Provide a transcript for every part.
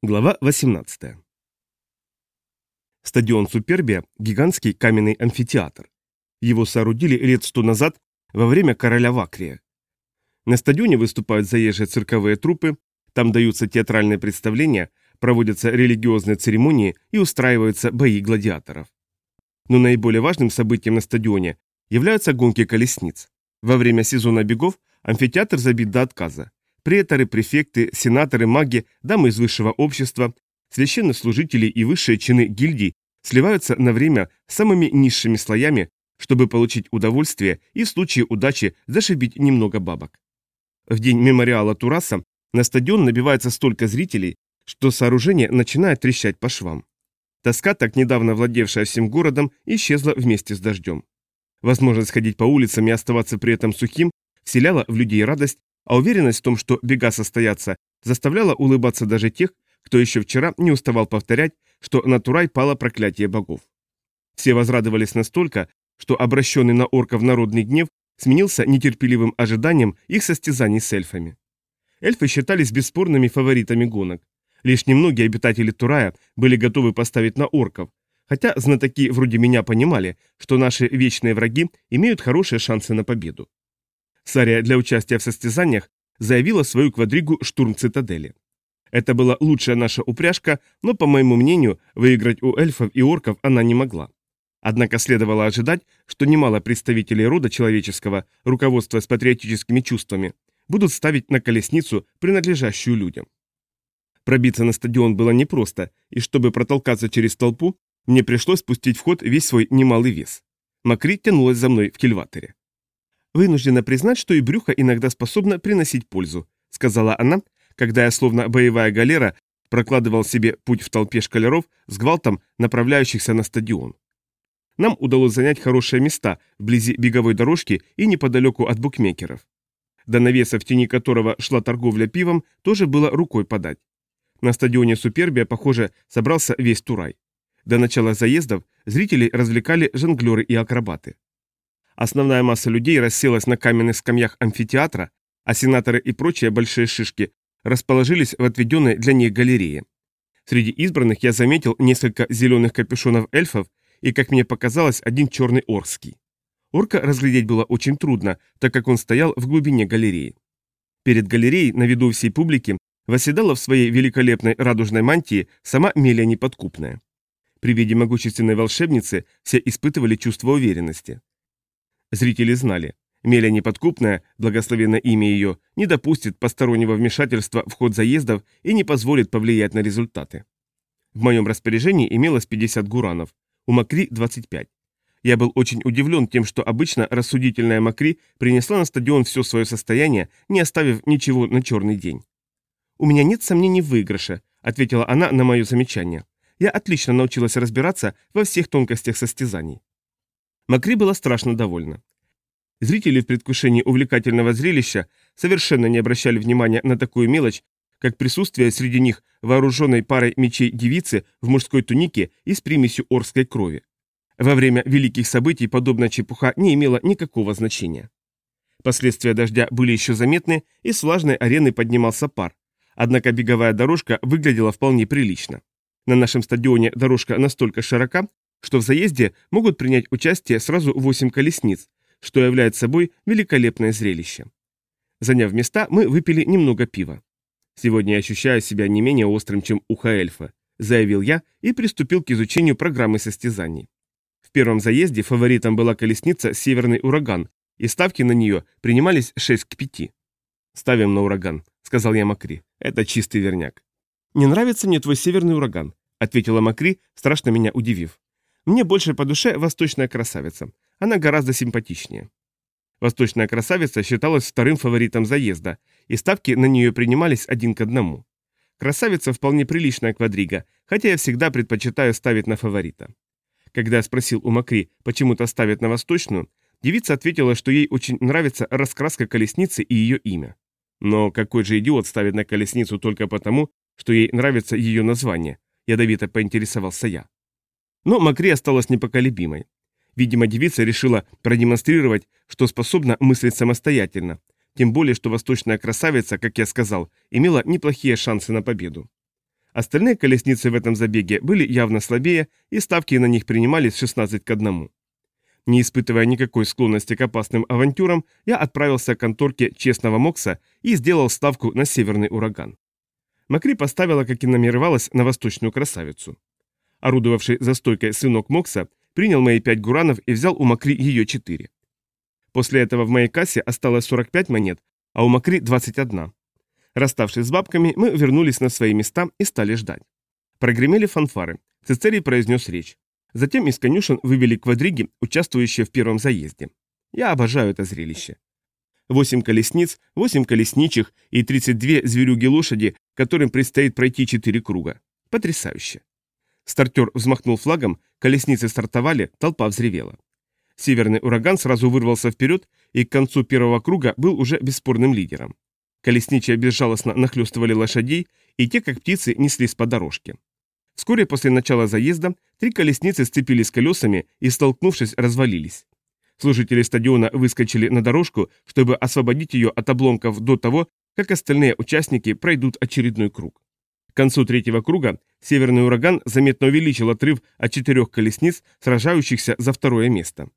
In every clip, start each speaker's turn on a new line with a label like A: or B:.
A: Глава 18. Стадион Супербия – гигантский каменный амфитеатр. Его соорудили лет сто назад во время короля Вакрия. На стадионе выступают заезжие цирковые труппы, там даются театральные представления, проводятся религиозные церемонии и устраиваются бои гладиаторов. Но наиболее важным событием на стадионе являются гонки колесниц. Во время сезона бегов амфитеатр забит до отказа. Преторы, префекты, сенаторы, маги, дамы из высшего общества, священнослужители и высшие чины гильдий сливаются на время с самыми низшими слоями, чтобы получить удовольствие и в случае удачи зашибить немного бабок. В день мемориала Тураса на стадион набивается столько зрителей, что сооружение начинает трещать по швам. Тоска, так недавно владевшая всем городом, исчезла вместе с дождем. Возможность ходить по улицам и оставаться при этом сухим вселяла в людей радость а уверенность в том, что бега состоятся, заставляла улыбаться даже тех, кто еще вчера не уставал повторять, что на Турай пало проклятие богов. Все возрадовались настолько, что обращенный на орков народный гнев сменился нетерпеливым ожиданием их состязаний с эльфами. Эльфы считались бесспорными фаворитами гонок. Лишь немногие обитатели Турая были готовы поставить на орков, хотя знатоки вроде меня понимали, что наши вечные враги имеют хорошие шансы на победу. Сария для участия в состязаниях заявила свою квадригу «Штурм цитадели». Это была лучшая наша упряжка, но, по моему мнению, выиграть у эльфов и орков она не могла. Однако следовало ожидать, что немало представителей рода человеческого, руководствуясь патриотическими чувствами, будут ставить на колесницу, принадлежащую людям. Пробиться на стадион было непросто, и чтобы протолкаться через толпу, мне пришлось спустить в ход весь свой немалый вес. Макри тянулась за мной в кильваторе. «Вынуждена признать, что и брюхо иногда способно приносить пользу», сказала она, когда я, словно боевая галера, прокладывал себе путь в толпе шкалеров с гвалтом, направляющихся на стадион. Нам удалось занять хорошие места вблизи беговой дорожки и неподалеку от букмекеров. До навеса, в тени которого шла торговля пивом, тоже было рукой подать. На стадионе Супербия, похоже, собрался весь Турай. До начала заездов зрителей развлекали жонглеры и акробаты. Основная масса людей расселась на каменных скамьях амфитеатра, а сенаторы и прочие большие шишки расположились в отведенной для них галерее. Среди избранных я заметил несколько зеленых капюшонов эльфов и, как мне показалось, один черный орский. Орка разглядеть было очень трудно, так как он стоял в глубине галереи. Перед галереей, на виду всей публики, восседала в своей великолепной радужной мантии сама Мелия Неподкупная. При виде могущественной волшебницы все испытывали чувство уверенности. Зрители знали. Меля неподкупная, благословенное имя ее, не допустит постороннего вмешательства в ход заездов и не позволит повлиять на результаты. В моем распоряжении имелось 50 гуранов, у Макри 25. Я был очень удивлен тем, что обычно рассудительная Макри принесла на стадион все свое состояние, не оставив ничего на черный день. «У меня нет сомнений в выигрыше», — ответила она на мое замечание. «Я отлично научилась разбираться во всех тонкостях состязаний». Макри была страшно довольна. Зрители в предвкушении увлекательного зрелища совершенно не обращали внимания на такую мелочь, как присутствие среди них вооруженной парой мечей девицы в мужской тунике и с примесью орской крови. Во время великих событий подобная чепуха не имела никакого значения. Последствия дождя были еще заметны, и с влажной арены поднимался пар. Однако беговая дорожка выглядела вполне прилично. На нашем стадионе дорожка настолько широка, что в заезде могут принять участие сразу 8 колесниц, что является собой великолепное зрелище. Заняв места, мы выпили немного пива. Сегодня я ощущаю себя не менее острым, чем ухо эльфа, заявил я и приступил к изучению программы состязаний. В первом заезде фаворитом была колесница «Северный ураган», и ставки на нее принимались 6 к 5. «Ставим на ураган», — сказал я Макри. «Это чистый верняк». «Не нравится мне твой северный ураган», — ответила Макри, страшно меня удивив. Мне больше по душе восточная красавица. Она гораздо симпатичнее. Восточная красавица считалась вторым фаворитом заезда, и ставки на нее принимались один к одному. Красавица вполне приличная квадрига, хотя я всегда предпочитаю ставить на фаворита. Когда я спросил у Макри, почему-то ставит на восточную, девица ответила, что ей очень нравится раскраска колесницы и ее имя. Но какой же идиот ставит на колесницу только потому, что ей нравится ее название, ядовито поинтересовался я. Но Макри осталась непоколебимой. Видимо, девица решила продемонстрировать, что способна мыслить самостоятельно, тем более, что восточная красавица, как я сказал, имела неплохие шансы на победу. Остальные колесницы в этом забеге были явно слабее, и ставки на них принимались 16 к 1. Не испытывая никакой склонности к опасным авантюрам, я отправился к конторке честного Мокса и сделал ставку на северный ураган. Макри поставила, как и намеревалась, на восточную красавицу. Орудовавший за стойкой сынок Мокса принял мои пять гуранов и взял у Макри ее четыре. После этого в моей кассе осталось 45 монет, а у Макри 21. Расставшись с бабками, мы вернулись на свои места и стали ждать. Прогремели фанфары. Цицерий произнес речь. Затем из конюшен вывели квадриги, участвующие в первом заезде. Я обожаю это зрелище. Восемь колесниц, восемь колесничих и 32 зверюги-лошади, которым предстоит пройти четыре круга. Потрясающе. Стартер взмахнул флагом, колесницы стартовали, толпа взревела. Северный ураган сразу вырвался вперед и к концу первого круга был уже бесспорным лидером. Колесничие безжалостно нахлестывали лошадей, и те, как птицы, неслись по дорожке. Вскоре после начала заезда три колесницы сцепились колесами и, столкнувшись, развалились. Служители стадиона выскочили на дорожку, чтобы освободить ее от обломков до того, как остальные участники пройдут очередной круг. Концу третьего круга северный ураган заметно увеличил отрыв от четырех колесниц, сражающихся за второе место.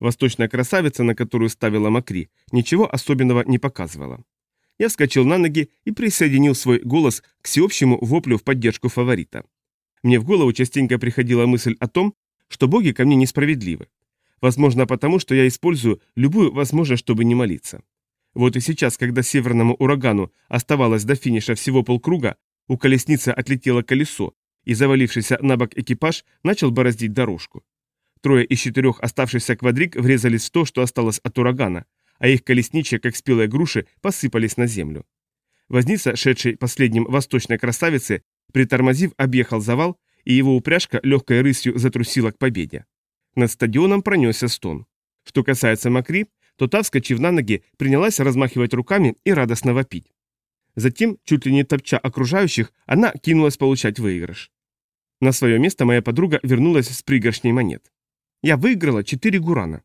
A: Восточная красавица, на которую ставила Макри, ничего особенного не показывала. Я вскочил на ноги и присоединил свой голос к всеобщему воплю в поддержку фаворита. Мне в голову частенько приходила мысль о том, что боги ко мне несправедливы. Возможно, потому что я использую любую возможность, чтобы не молиться. Вот и сейчас, когда северному урагану оставалось до финиша всего полкруга, у колесницы отлетело колесо, и завалившийся на бок экипаж начал бороздить дорожку. Трое из четырех оставшихся квадрик врезались в то, что осталось от урагана, а их колесничья, как спелые груши, посыпались на землю. Возница, шедший последним восточной красавицы, притормозив, объехал завал, и его упряжка легкой рысью затрусила к победе. Над стадионом пронесся стон. Что касается Макри, то та, вскочив на ноги, принялась размахивать руками и радостно вопить. Затем, чуть ли не топча окружающих, она кинулась получать выигрыш. На свое место моя подруга вернулась с пригоршней монет. Я выиграла четыре гурана.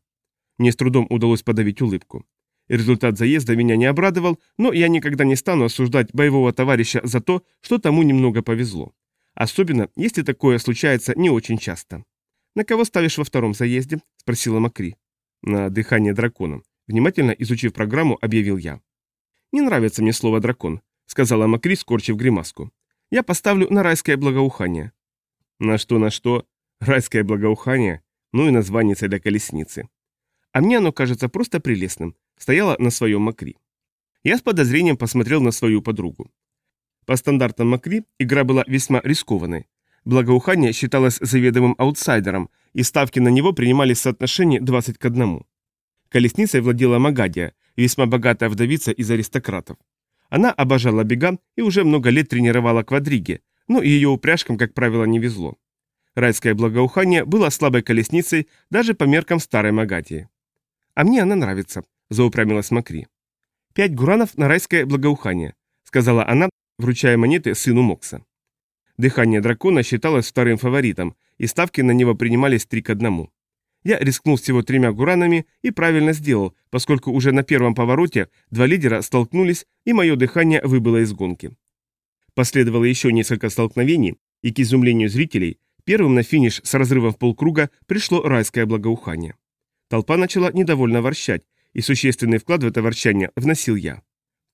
A: Мне с трудом удалось подавить улыбку. Результат заезда меня не обрадовал, но я никогда не стану осуждать боевого товарища за то, что тому немного повезло. Особенно, если такое случается не очень часто. «На кого ставишь во втором заезде?» – спросила Макри. «На дыхание дракона». Внимательно изучив программу, объявил я. «Не нравится мне слово «дракон», — сказала Макри, скорчив гримаску. «Я поставлю на райское благоухание». «На что, на что? Райское благоухание? Ну и название для колесницы а мне оно кажется просто прелестным, стояла на своем Макри. Я с подозрением посмотрел на свою подругу. По стандартам Макри игра была весьма рискованной. Благоухание считалось заведомым аутсайдером, и ставки на него принимались в соотношении 20 к 1. Колесницей владела Магадия, весьма богатая вдовица из аристократов. Она обожала бега и уже много лет тренировала квадриги, но ее упряжкам, как правило, не везло. Райское благоухание было слабой колесницей даже по меркам старой Магадии. «А мне она нравится», — заупрямилась Макри. «Пять гуранов на райское благоухание», — сказала она, вручая монеты сыну Мокса. Дыхание дракона считалось вторым фаворитом, и ставки на него принимались три к одному. Я рискнул всего тремя гуранами и правильно сделал, поскольку уже на первом повороте два лидера столкнулись, и мое дыхание выбыло из гонки. Последовало еще несколько столкновений, и к изумлению зрителей, первым на финиш с разрывом в полкруга пришло райское благоухание. Толпа начала недовольно ворчать, и существенный вклад в это ворчание вносил я.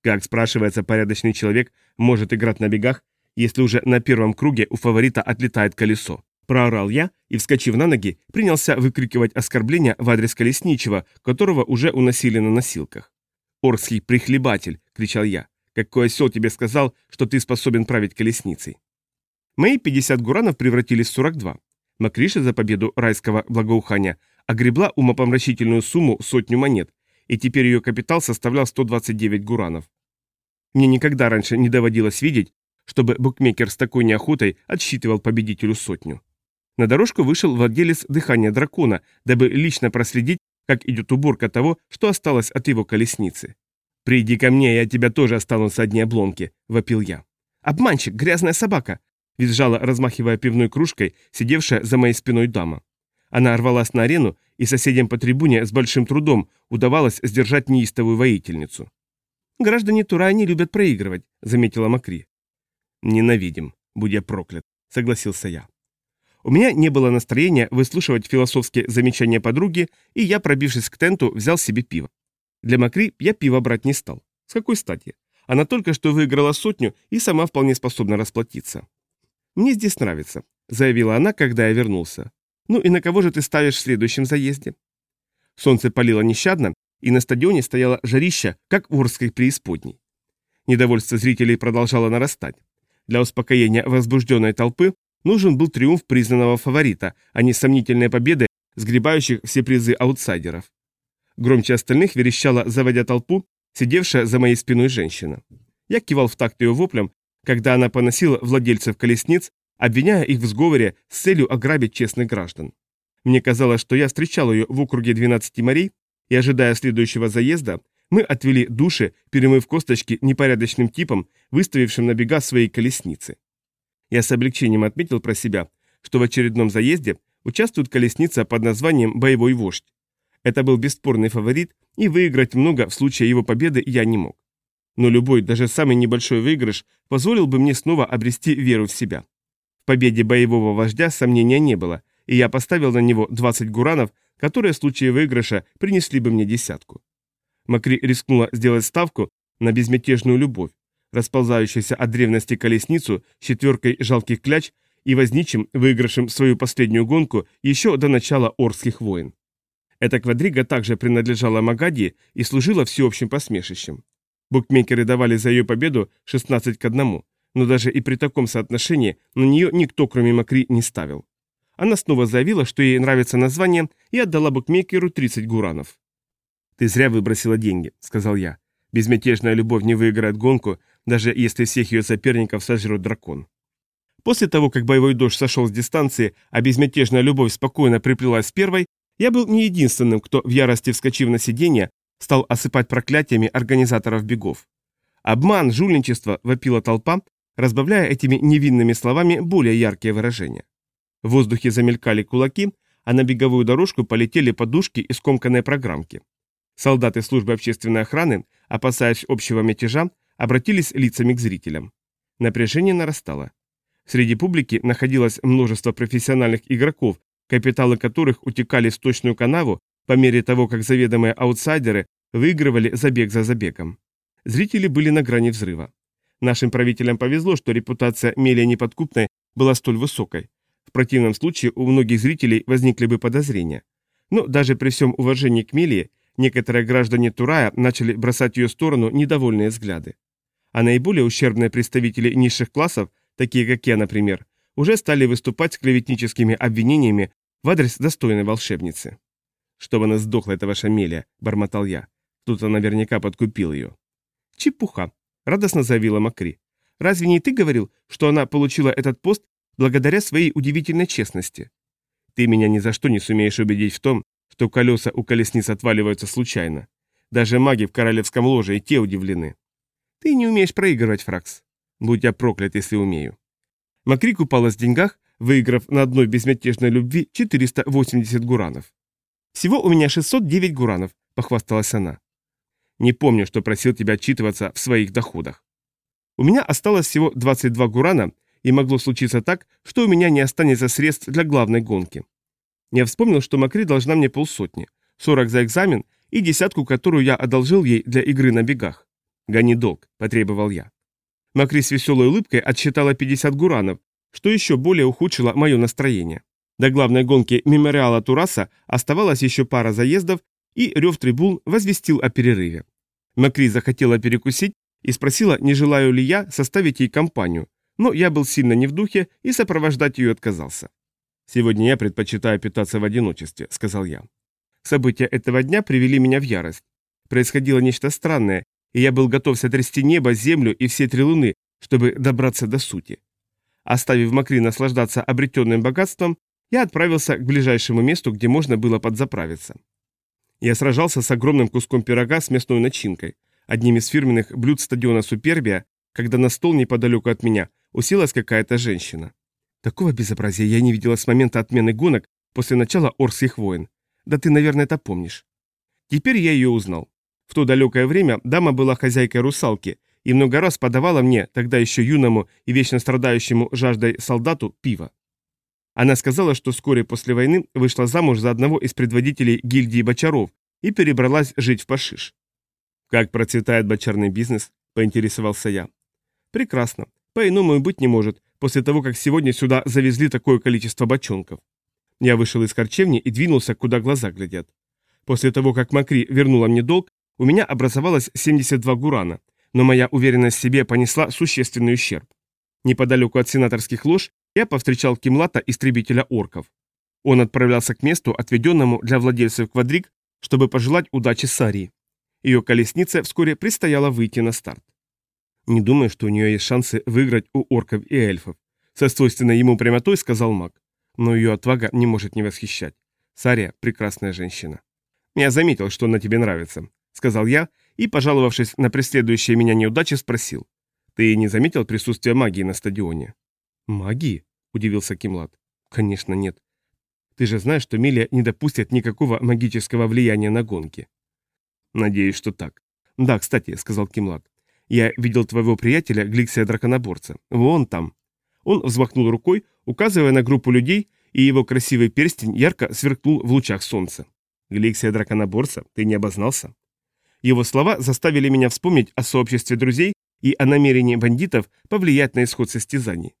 A: Как, спрашивается, порядочный человек может играть на бегах, если уже на первом круге у фаворита отлетает колесо? Проорал я и, вскочив на ноги, принялся выкрикивать оскорбления в адрес колесничего, которого уже уносили на носилках. «Орский прихлебатель!» — кричал я. «Какой осел тебе сказал, что ты способен править колесницей?» Мои 50 гуранов превратились в 42. Макриши за победу райского благоухания огребла умопомрачительную сумму сотню монет, и теперь ее капитал составлял 129 гуранов. Мне никогда раньше не доводилось видеть, чтобы букмекер с такой неохотой отсчитывал победителю сотню. На дорожку вышел владелец дыхания дракона, дабы лично проследить, как идет уборка того, что осталось от его колесницы. «Приди ко мне, я тебя тоже останусь с одни обломки», — вопил я. «Обманщик, грязная собака!» — визжала, размахивая пивной кружкой, сидевшая за моей спиной дама. Она рвалась на арену, и соседям по трибуне с большим трудом удавалось сдержать неистовую воительницу. «Граждане Тура не любят проигрывать», — заметила Макри. «Ненавидим», Будь я проклят, согласился я. У меня не было настроения выслушивать философские замечания подруги, и я, пробившись к тенту, взял себе пиво. Для Макри я пиво брать не стал. С какой стати? Она только что выиграла сотню и сама вполне способна расплатиться. «Мне здесь нравится», — заявила она, когда я вернулся. «Ну и на кого же ты ставишь в следующем заезде?» Солнце палило нещадно, и на стадионе стояло жарище, как в Орской преисподней. Недовольство зрителей продолжало нарастать. Для успокоения возбужденной толпы нужен был триумф признанного фаворита, а не сомнительные победы, сгребающих все призы аутсайдеров. Громче остальных верещала, заводя толпу, сидевшая за моей спиной женщина. Я кивал в такт ее воплям, когда она поносила владельцев колесниц, обвиняя их в сговоре с целью ограбить честных граждан. Мне казалось, что я встречал ее в округе 12 морей, и, ожидая следующего заезда, мы отвели души, перемыв косточки непорядочным типом, выставившим на бега свои колесницы. Я с облегчением отметил про себя, что в очередном заезде участвует колесница под названием «Боевой вождь». Это был бесспорный фаворит, и выиграть много в случае его победы я не мог. Но любой, даже самый небольшой выигрыш позволил бы мне снова обрести веру в себя. В победе боевого вождя сомнения не было, и я поставил на него 20 гуранов, которые в случае выигрыша принесли бы мне десятку. Макри рискнула сделать ставку на безмятежную любовь, расползающуюся от древности колесницу с четверкой жалких кляч и возничим, выигравшим свою последнюю гонку еще до начала Орских войн. Эта квадрига также принадлежала Магади и служила всеобщим посмешищем. Букмекеры давали за ее победу 16 к 1, но даже и при таком соотношении на нее никто, кроме Макри, не ставил. Она снова заявила, что ей нравится название, и отдала букмекеру 30 гуранов. «Ты зря выбросила деньги», — сказал я. «Безмятежная любовь не выиграет гонку, даже если всех ее соперников сожрет дракон». После того, как боевой дождь сошел с дистанции, а безмятежная любовь спокойно приплелась первой, я был не единственным, кто в ярости вскочив на сиденье, стал осыпать проклятиями организаторов бегов. «Обман, жульничество!» – вопила толпа, разбавляя этими невинными словами более яркие выражения. В воздухе замелькали кулаки, а на беговую дорожку полетели подушки и скомканные программки. Солдаты службы общественной охраны, опасаясь общего мятежа, обратились лицами к зрителям. Напряжение нарастало. Среди публики находилось множество профессиональных игроков, капиталы которых утекали в сточную канаву по мере того, как заведомые аутсайдеры выигрывали забег за забегом. Зрители были на грани взрыва. Нашим правителям повезло, что репутация Мелия Неподкупной была столь высокой. В противном случае у многих зрителей возникли бы подозрения. Но даже при всем уважении к Мелии, некоторые граждане Турая начали бросать в ее сторону недовольные взгляды. А наиболее ущербные представители низших классов, такие как я, например, уже стали выступать с клеветническими обвинениями в адрес достойной волшебницы. «Чтобы она сдохла, эта ваша Мелия», — бормотал я. Кто-то наверняка подкупил ее. «Чепуха», — радостно заявила Макри. «Разве не ты говорил, что она получила этот пост благодаря своей удивительной честности. Ты меня ни за что не сумеешь убедить в том, что колеса у колесниц отваливаются случайно. Даже маги в королевском ложе и те удивлены. Ты не умеешь проигрывать, Фракс. Будь я проклят, если умею. Макри купалась в деньгах, выиграв на одной безмятежной любви 480 гуранов. «Всего у меня 609 гуранов», — похвасталась она. «Не помню, что просил тебя отчитываться в своих доходах. У меня осталось всего 22 гурана, и могло случиться так, что у меня не останется средств для главной гонки. Я вспомнил, что Макри должна мне полсотни, 40 за экзамен и десятку, которую я одолжил ей для игры на бегах. «Гони долг», – потребовал я. Макри с веселой улыбкой отсчитала 50 гуранов, что еще более ухудшило мое настроение. До главной гонки мемориала Тураса оставалась еще пара заездов, и рев трибун возвестил о перерыве. Макри захотела перекусить и спросила, не желаю ли я составить ей компанию, но я был сильно не в духе и сопровождать ее отказался. «Сегодня я предпочитаю питаться в одиночестве», — сказал я. События этого дня привели меня в ярость. Происходило нечто странное, и я был готов сотрясти небо, землю и все три луны, чтобы добраться до сути. Оставив Макри наслаждаться обретенным богатством, я отправился к ближайшему месту, где можно было подзаправиться. Я сражался с огромным куском пирога с мясной начинкой, одним из фирменных блюд стадиона Супербия, когда на стол неподалеку от меня уселась какая-то женщина. Такого безобразия я не видела с момента отмены гонок после начала Орских войн. Да ты, наверное, это помнишь. Теперь я ее узнал. В то далекое время дама была хозяйкой русалки, и много раз подавала мне, тогда еще юному и вечно страдающему жаждой солдату, пиво. Она сказала, что вскоре после войны вышла замуж за одного из предводителей гильдии бочаров и перебралась жить в Пашиш. «Как процветает бочарный бизнес?» – поинтересовался я. «Прекрасно. По-иному и быть не может, после того, как сегодня сюда завезли такое количество бочонков. Я вышел из корчевни и двинулся, куда глаза глядят. После того, как Макри вернула мне долг, у меня образовалось 72 гурана, но моя уверенность в себе понесла существенный ущерб. Неподалеку от сенаторских лож я повстречал Кимлата, истребителя орков. Он отправлялся к месту, отведенному для владельцев квадрик, чтобы пожелать удачи Сарии. Ее колеснице вскоре предстояло выйти на старт. Не думаю, что у нее есть шансы выиграть у орков и эльфов. Со свойственной ему прямотой сказал маг. Но ее отвага не может не восхищать. Сария – прекрасная женщина. «Я заметил, что она тебе нравится», — сказал я, и, пожаловавшись на преследующие меня неудачи, спросил. «Ты не заметил присутствие магии на стадионе?» «Магии?» — удивился Кимлад. «Конечно нет. Ты же знаешь, что Милия не допустит никакого магического влияния на гонки». «Надеюсь, что так». «Да, кстати», — сказал Кимлад. «Я видел твоего приятеля, Гликсия Драконоборца. Вон там». Он взмахнул рукой, указывая на группу людей, и его красивый перстень ярко сверкнул в лучах солнца. Гликсия драконоборца, ты не обознался? Его слова заставили меня вспомнить о сообществе друзей и о намерении бандитов повлиять на исход состязаний.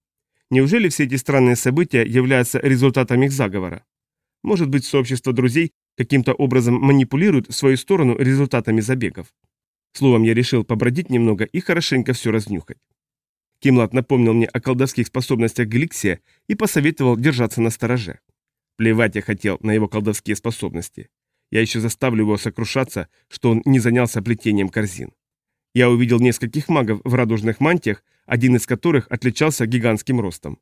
A: Неужели все эти странные события являются результатом их заговора? Может быть, сообщество друзей каким-то образом манипулирует в свою сторону результатами забегов? Словом, я решил побродить немного и хорошенько все разнюхать. Кимлад напомнил мне о колдовских способностях Гликсия и посоветовал держаться на стороже. Плевать я хотел на его колдовские способности. Я еще заставлю его сокрушаться, что он не занялся плетением корзин. Я увидел нескольких магов в радужных мантиях, один из которых отличался гигантским ростом.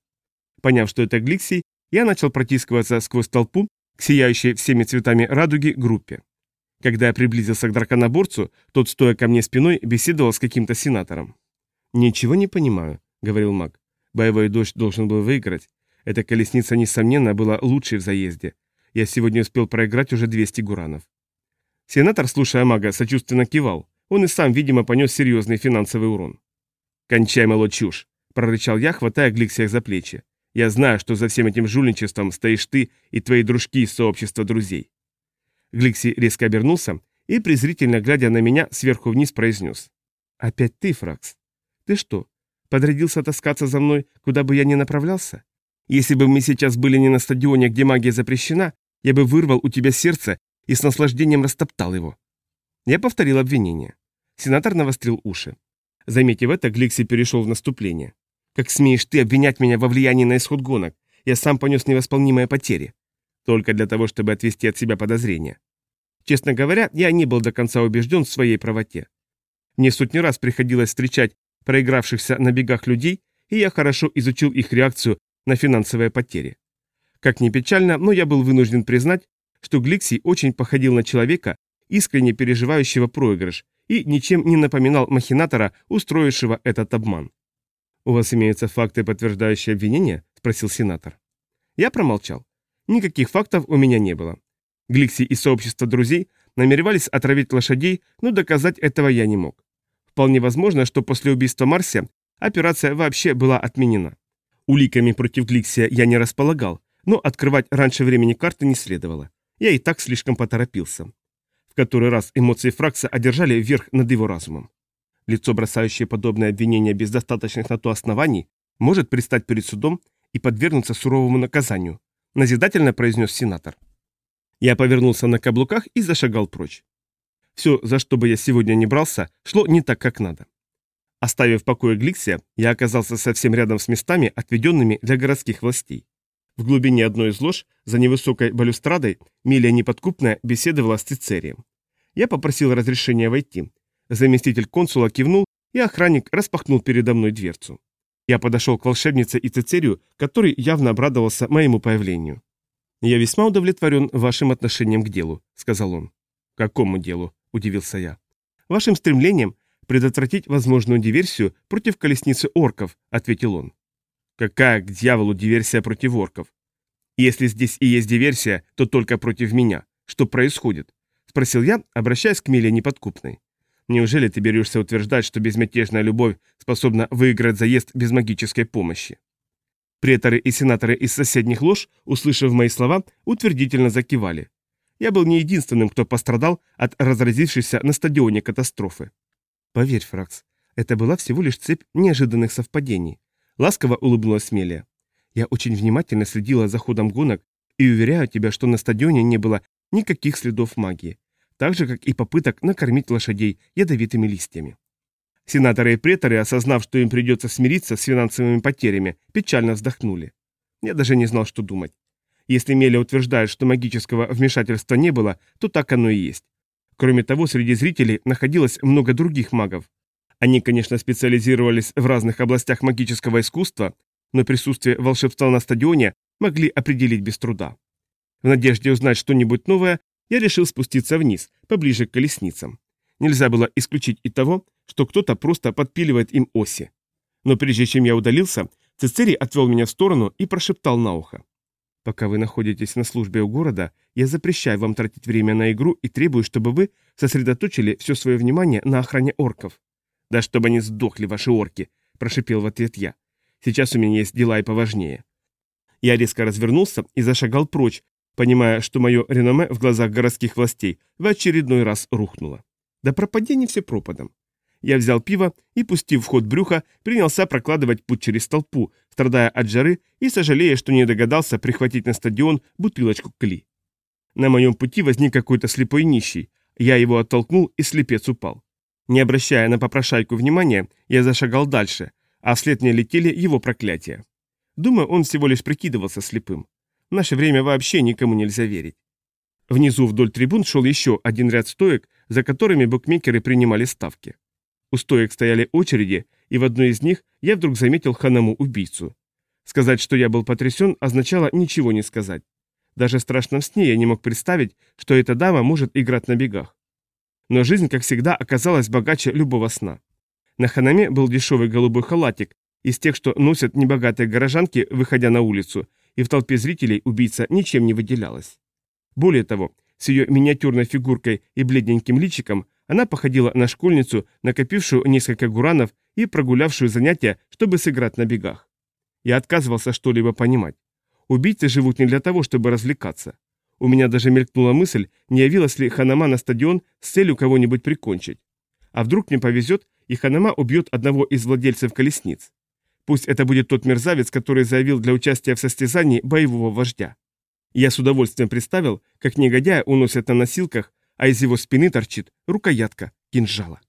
A: Поняв, что это Гликсий, я начал протискиваться сквозь толпу к сияющей всеми цветами радуги группе. Когда я приблизился к драконоборцу, тот, стоя ко мне спиной, беседовал с каким-то сенатором. «Ничего не понимаю», — говорил маг. «Боевой дождь должен был выиграть, эта колесница, несомненно, была лучшей в заезде. Я сегодня успел проиграть уже 200 гуранов. Сенатор, слушая мага, сочувственно кивал. Он и сам, видимо, понес серьезный финансовый урон. «Кончай, мало чушь!» – прорычал я, хватая Гликсиях за плечи. «Я знаю, что за всем этим жульничеством стоишь ты и твои дружки из сообщества друзей». Гликси резко обернулся и, презрительно глядя на меня, сверху вниз произнес. «Опять ты, Фракс? Ты что, подрядился таскаться за мной, куда бы я ни направлялся? Если бы мы сейчас были не на стадионе, где магия запрещена, я бы вырвал у тебя сердце и с наслаждением растоптал его. Я повторил обвинение. Сенатор навострил уши. Заметив это, Гликси перешел в наступление. «Как смеешь ты обвинять меня во влиянии на исход гонок? Я сам понес невосполнимые потери. Только для того, чтобы отвести от себя подозрения. Честно говоря, я не был до конца убежден в своей правоте. Мне сотни раз приходилось встречать проигравшихся на бегах людей, и я хорошо изучил их реакцию на финансовые потери. Как ни печально, но я был вынужден признать, что Гликсий очень походил на человека, искренне переживающего проигрыш, и ничем не напоминал махинатора, устроившего этот обман. «У вас имеются факты, подтверждающие обвинение?» – спросил сенатор. Я промолчал. Никаких фактов у меня не было. Гликси и сообщество друзей намеревались отравить лошадей, но доказать этого я не мог. Вполне возможно, что после убийства Марсия операция вообще была отменена. Уликами против Гликсия я не располагал, но открывать раньше времени карты не следовало. Я и так слишком поторопился. В который раз эмоции Фракса одержали верх над его разумом. Лицо, бросающее подобное обвинение без достаточных на то оснований, может предстать перед судом и подвергнуться суровому наказанию, назидательно произнес сенатор. Я повернулся на каблуках и зашагал прочь. Все, за что бы я сегодня не брался, шло не так, как надо. Оставив в покое Гликсия, я оказался совсем рядом с местами, отведенными для городских властей. В глубине одной из лож, за невысокой балюстрадой, Милия Неподкупная беседовала с Цицерием. Я попросил разрешения войти. Заместитель консула кивнул, и охранник распахнул передо мной дверцу. Я подошел к волшебнице и Цицерию, который явно обрадовался моему появлению. «Я весьма удовлетворен вашим отношением к делу», — сказал он. «Какому делу?» — удивился я. «Вашим стремлением предотвратить возможную диверсию против колесницы орков», — ответил он. «Какая к дьяволу диверсия против орков? Если здесь и есть диверсия, то только против меня. Что происходит?» — спросил я, обращаясь к Миле Неподкупной. Неужели ты берешься утверждать, что безмятежная любовь способна выиграть заезд без магической помощи? Преторы и сенаторы из соседних лож, услышав мои слова, утвердительно закивали. Я был не единственным, кто пострадал от разразившейся на стадионе катастрофы. Поверь, Фракс, это была всего лишь цепь неожиданных совпадений. Ласково улыбнулась Мелия. Я очень внимательно следила за ходом гонок и уверяю тебя, что на стадионе не было никаких следов магии, так же, как и попыток накормить лошадей ядовитыми листьями. Сенаторы и преторы, осознав, что им придется смириться с финансовыми потерями, печально вздохнули. Я даже не знал, что думать. Если Меля утверждает, что магического вмешательства не было, то так оно и есть. Кроме того, среди зрителей находилось много других магов. Они, конечно, специализировались в разных областях магического искусства, но присутствие волшебства на стадионе могли определить без труда. В надежде узнать что-нибудь новое, я решил спуститься вниз, поближе к колесницам. Нельзя было исключить и того, что кто-то просто подпиливает им оси. Но прежде чем я удалился, Цицерий отвел меня в сторону и прошептал на ухо. «Пока вы находитесь на службе у города, я запрещаю вам тратить время на игру и требую, чтобы вы сосредоточили все свое внимание на охране орков». «Да чтобы они сдохли, ваши орки!» – прошипел в ответ я. «Сейчас у меня есть дела и поважнее». Я резко развернулся и зашагал прочь, понимая, что мое реноме в глазах городских властей в очередной раз рухнуло. Да пропади не все пропадом. Я взял пиво и, пустив в ход брюха, принялся прокладывать путь через толпу, страдая от жары и сожалея, что не догадался прихватить на стадион бутылочку кли. На моем пути возник какой-то слепой нищий. Я его оттолкнул, и слепец упал. Не обращая на попрошайку внимания, я зашагал дальше, а вслед мне летели его проклятия. Думаю, он всего лишь прикидывался слепым. В наше время вообще никому нельзя верить. Внизу вдоль трибун шел еще один ряд стоек, за которыми букмекеры принимали ставки. У стоек стояли очереди, и в одной из них я вдруг заметил Ханаму-убийцу. Сказать, что я был потрясен, означало ничего не сказать. Даже в страшном сне я не мог представить, что эта дама может играть на бегах. Но жизнь, как всегда, оказалась богаче любого сна. На Ханаме был дешевый голубой халатик, из тех, что носят небогатые горожанки, выходя на улицу, и в толпе зрителей убийца ничем не выделялась. Более того, с ее миниатюрной фигуркой и бледненьким личиком она походила на школьницу, накопившую несколько гуранов и прогулявшую занятия, чтобы сыграть на бегах. Я отказывался что-либо понимать. Убийцы живут не для того, чтобы развлекаться. У меня даже мелькнула мысль, не явилась ли Ханама на стадион с целью кого-нибудь прикончить. А вдруг мне повезет, и Ханама убьет одного из владельцев колесниц. Пусть это будет тот мерзавец, который заявил для участия в состязании боевого вождя. Я с удовольствием представил, как негодяя уносят на носилках, а из его спины торчит рукоятка кинжала.